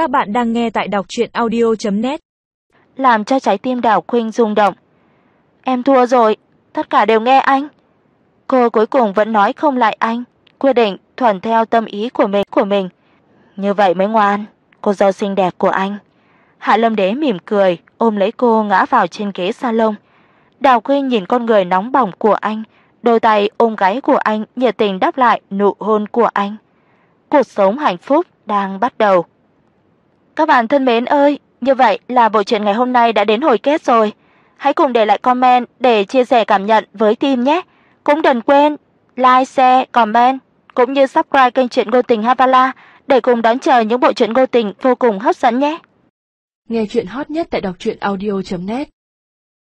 Các bạn đang nghe tại đọc truyện audio.net. Làm cho trái tim Đào Khuynh rung động. Em thua rồi, tất cả đều nghe anh. Cô cuối cùng vẫn nói không lại anh, quyết định thuận theo tâm ý của mình của mình. Như vậy mới ngoan, cô dâu xinh đẹp của anh. Hạ Lâm Đế mỉm cười, ôm lấy cô ngã vào trên ghế salon. Đào Khuynh nhìn con người nóng bỏng của anh, đôi tay ôm gáy của anh nhiệt tình đáp lại nụ hôn của anh. Cuộc sống hạnh phúc đang bắt đầu. Các bạn thân mến ơi, như vậy là bộ truyện ngày hôm nay đã đến hồi kết rồi. Hãy cùng để lại comment để chia sẻ cảm nhận với team nhé. Cũng đừng quên like, share, comment cũng như subscribe kênh truyện ngôn tình Havala để cùng đón chờ những bộ truyện ngôn tình vô cùng hấp dẫn nhé. Nghe truyện hot nhất tại đọc truyện audio net